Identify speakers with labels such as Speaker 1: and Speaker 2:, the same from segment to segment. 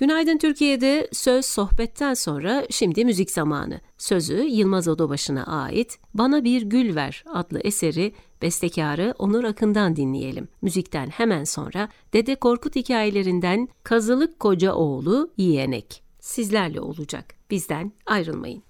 Speaker 1: Günaydın Türkiye'de söz sohbetten sonra şimdi müzik zamanı. Sözü Yılmaz Odobaşı'na ait Bana Bir Gül Ver adlı eseri bestekarı Onur Akın'dan dinleyelim. Müzikten hemen sonra Dede Korkut hikayelerinden Kazılık Koca Oğlu Yiyenek sizlerle olacak. Bizden ayrılmayın.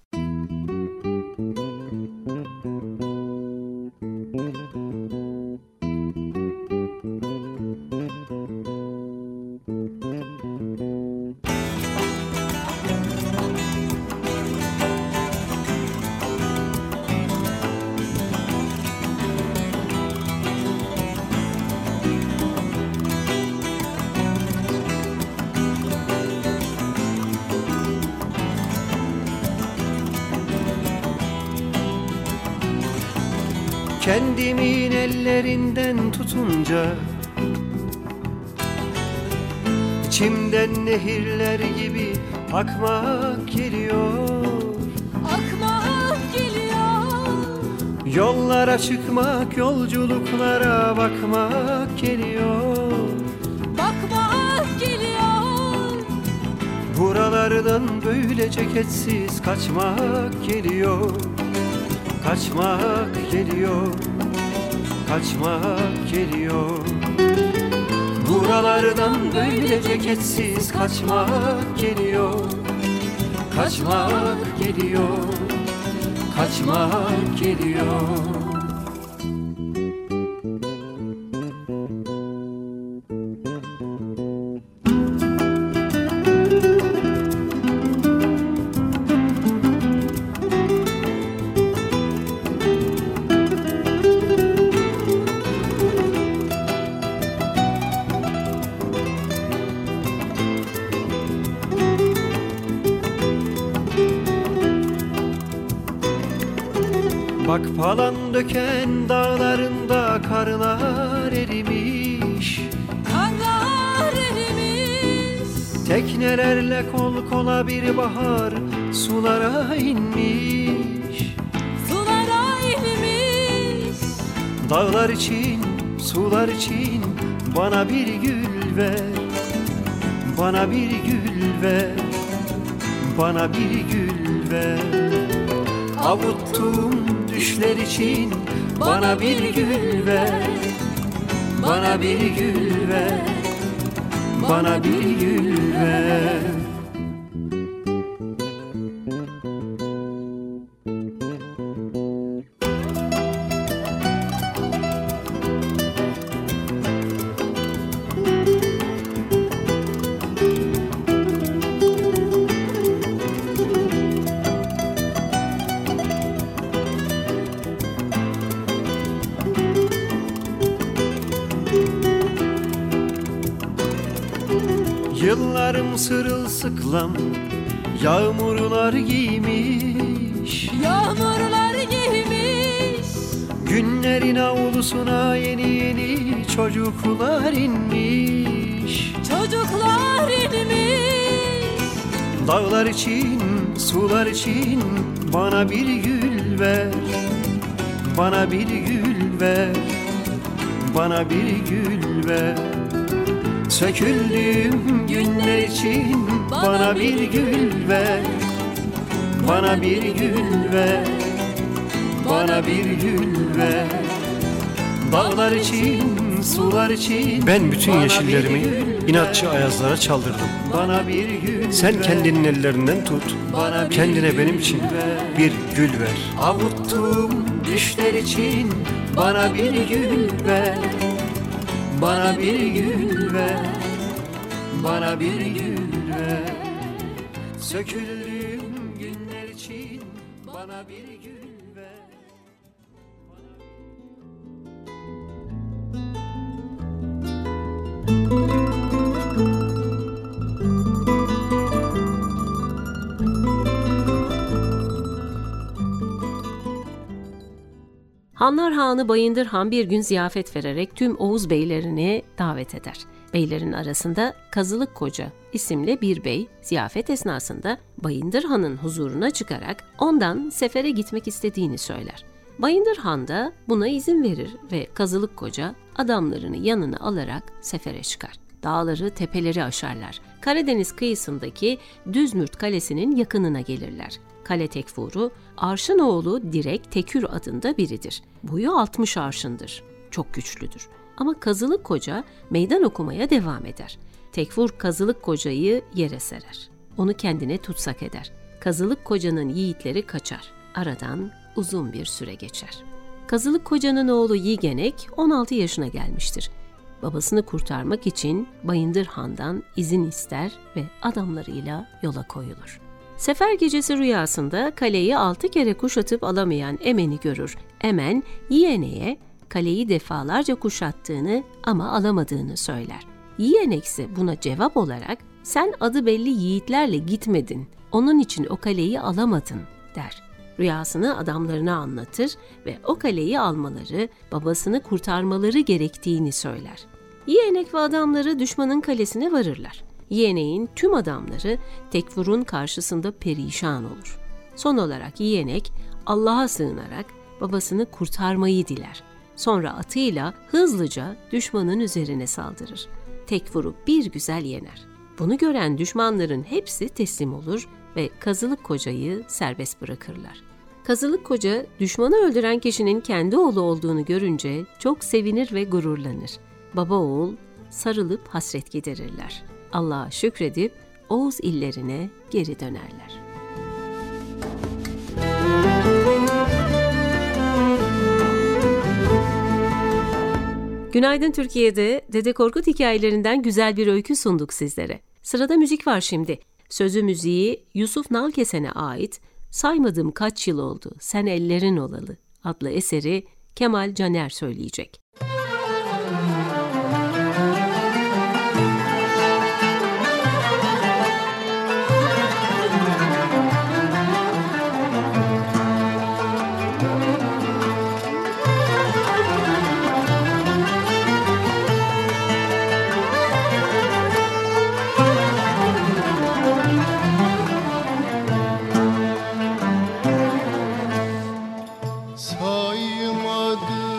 Speaker 2: Kendimin ellerinden tutunca içimden nehirler gibi akmak geliyor.
Speaker 3: Akmak geliyor.
Speaker 2: Yollara çıkmak, yolculuklara bakmak geliyor.
Speaker 3: Bakmak geliyor.
Speaker 2: Buralardan böyle ceketsiz kaçmak geliyor. Kaçmak geliyor Kaçmak geliyor. Buralardan böyle ceketsiz kaçmak geliyor. Kaçmak geliyor Kaçmak geliyor Bak palan döken dağlarında karlar erimiş.
Speaker 3: Karlar erimiş.
Speaker 2: Teknelerle kol kola bir bahar sulara inmiş.
Speaker 3: Sulara inmiş.
Speaker 2: Dağlar için, sular için bana bir gül ver. Bana bir gül ver. Bana bir gül ver. Avuttuğum düşler için bana bir gül ver. Bana bir gül ver. Bana bir gül ver Yıllarım sırılsıklam Yağmurlar giymiş.
Speaker 3: Yağmurlar giymiş.
Speaker 2: Günlerin avlusuna yeni yeni çocuklar inmiş.
Speaker 3: Çocuklar inmiş.
Speaker 2: Dağlar için, sular için bana bir gül ver. Bana bir gül ver. Bana bir gül ver Söküldüğüm günler için bana bir gül ver. Bana bir gül ver. Bana bir gül ver. Dağlar için, sular için
Speaker 4: Ben bütün yeşillerimi inatçı ayazlara çaldırdım.
Speaker 2: Bana bir gül
Speaker 4: Sen kendinin ellerinden tut,
Speaker 2: Bana
Speaker 4: kendine benim için bir gül ver.
Speaker 2: Avuttuğum düşler için bana bir gül ver. Bana bir gül ver Bana bir gül ver Söküldüğüm günler için bana bir gül ver
Speaker 1: Hanlar Hanı Bayındır Han bir gün ziyafet vererek tüm Oğuz beylerini davet eder. Beylerin arasında Kazılık Koca isimli bir bey ziyafet esnasında Bayındır Han'ın huzuruna çıkarak ondan sefere gitmek istediğini söyler. Bayındır Han da buna izin verir ve Kazılık Koca adamlarını yanına alarak sefere çıkar. Dağları, tepeleri aşarlar. Karadeniz kıyısındaki Düzmürt Kalesi'nin yakınına gelirler. Kale Tekfur'u Arşın oğlu Direk Tekür adında biridir. Boyu 60 arşındır. Çok güçlüdür. Ama Kazılık Koca meydan okumaya devam eder. Tekfur Kazılık Koca'yı yere serer. Onu kendine tutsak eder. Kazılık Koca'nın yiğitleri kaçar. Aradan uzun bir süre geçer. Kazılık Koca'nın oğlu Yigenek 16 yaşına gelmiştir. Babasını kurtarmak için Bayındır Han'dan izin ister ve adamlarıyla yola koyulur. Sefer gecesi rüyasında kaleyi altı kere kuşatıp alamayan Emen'i görür. Emen, yeğeneye kaleyi defalarca kuşattığını ama alamadığını söyler. Yeğenek ise buna cevap olarak sen adı belli yiğitlerle gitmedin, onun için o kaleyi alamadın der. Rüyasını adamlarına anlatır ve o kaleyi almaları, babasını kurtarmaları gerektiğini söyler. Yeğenek ve adamları düşmanın kalesine varırlar. Yeğeneğin tüm adamları Tekfur'un karşısında perişan olur. Son olarak Yeğenek Allah'a sığınarak babasını kurtarmayı diler. Sonra atıyla hızlıca düşmanın üzerine saldırır. Tekfur'u bir güzel yener. Bunu gören düşmanların hepsi teslim olur ve Kazılık Koca'yı serbest bırakırlar. Kazılık Koca düşmanı öldüren kişinin kendi oğlu olduğunu görünce çok sevinir ve gururlanır. Baba oğul sarılıp hasret giderirler. Allah'a şükredip Oğuz illerine geri dönerler. Günaydın Türkiye'de Dede Korkut hikayelerinden güzel bir öykü sunduk sizlere. Sırada müzik var şimdi. Sözü müziği Yusuf Nalkesen'e ait Saymadım Kaç Yıl Oldu Sen Ellerin Olalı adlı eseri Kemal Caner söyleyecek.
Speaker 5: Saymadım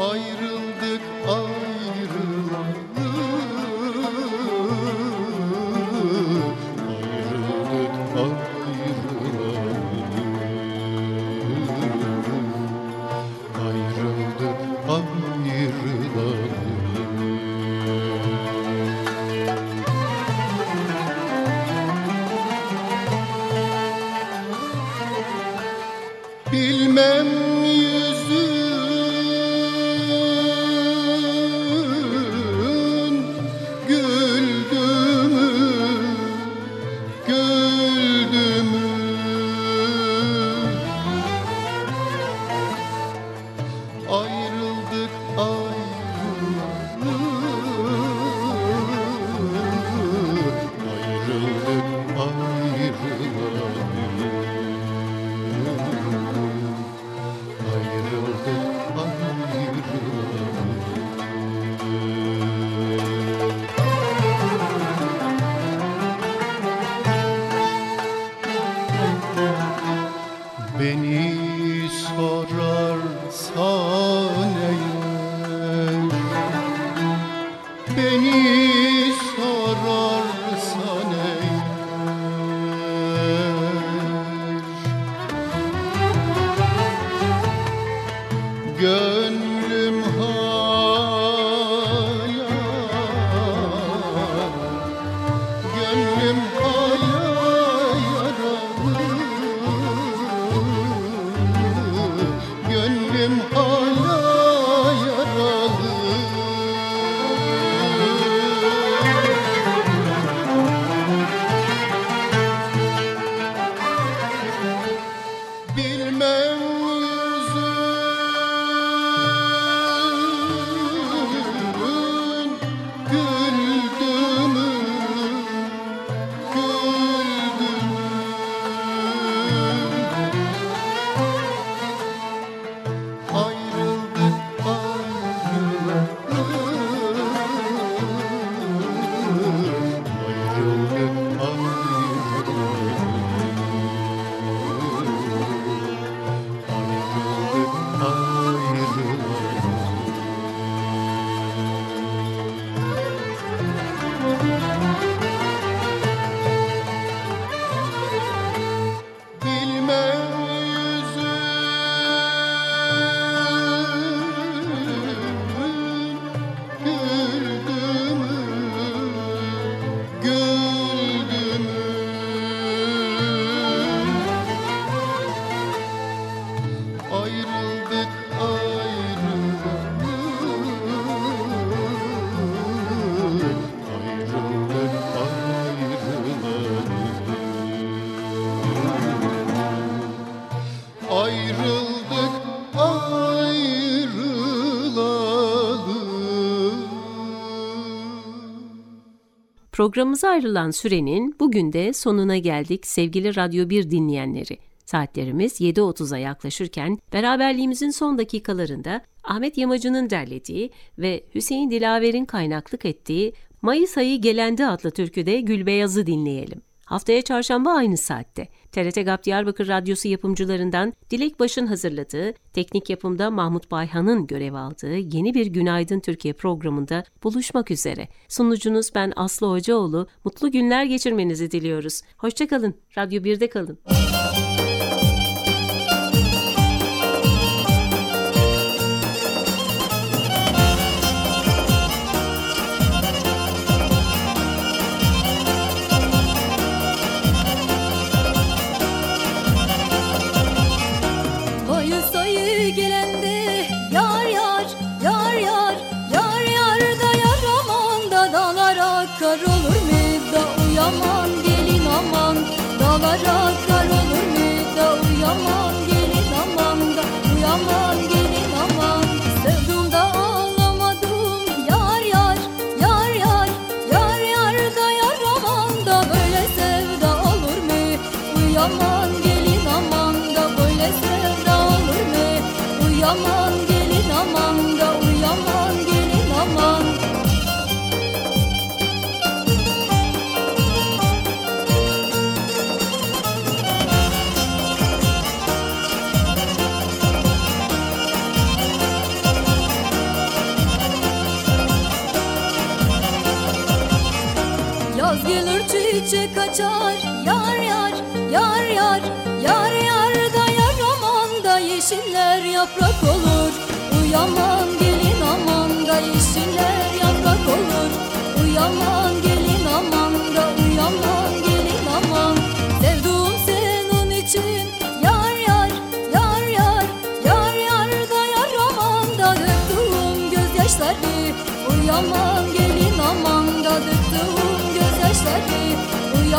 Speaker 5: ayrı
Speaker 1: Programımıza ayrılan sürenin bugün de sonuna geldik sevgili Radyo 1 dinleyenleri. Saatlerimiz 7.30'a yaklaşırken beraberliğimizin son dakikalarında Ahmet Yamacı'nın derlediği ve Hüseyin Dilaver'in kaynaklık ettiği Mayıs ayı gelendi adlı türküde Gülbeyaz'ı dinleyelim. Haftaya çarşamba aynı saatte TRT GAP Diyarbakır Radyosu yapımcılarından Dilek Baş'ın hazırladığı, teknik yapımda Mahmut Bayhan'ın görev aldığı yeni bir Günaydın Türkiye programında buluşmak üzere. Sunucunuz ben Aslı Hocaoğlu. Mutlu günler geçirmenizi diliyoruz. Hoşçakalın. Radyo 1'de kalın.
Speaker 3: Dağlara kar olur mu? Da gelin aman da gelin aman sevdim da ağlamadım yar yar yar yar yar yar da yar aman da böyle sevda olur mu? Uyaman gelin aman da böyle sevda olur mu? Uyaman gelin gelir çiçek açar Yar yar yar yar Yar yar da yar aman da Yeşiller yaprak olur Uyaman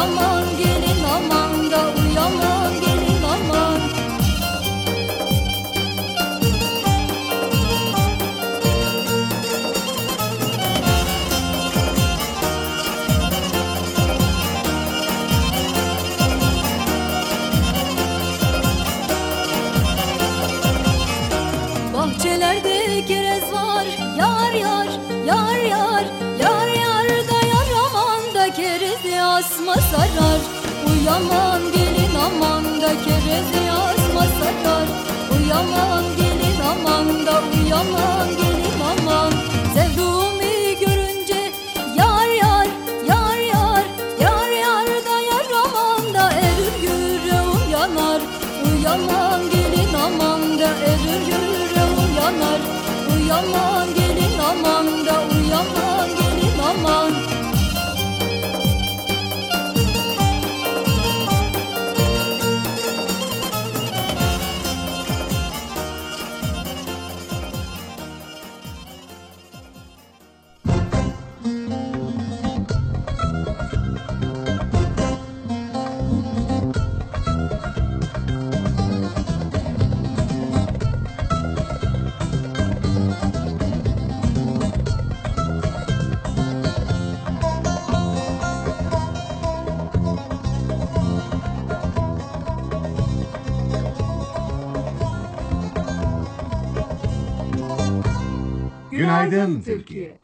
Speaker 3: Uyaman asma sarar. Uyaman gelin aman da kerezi asma sarar. Uyaman Günaydın Türkiye.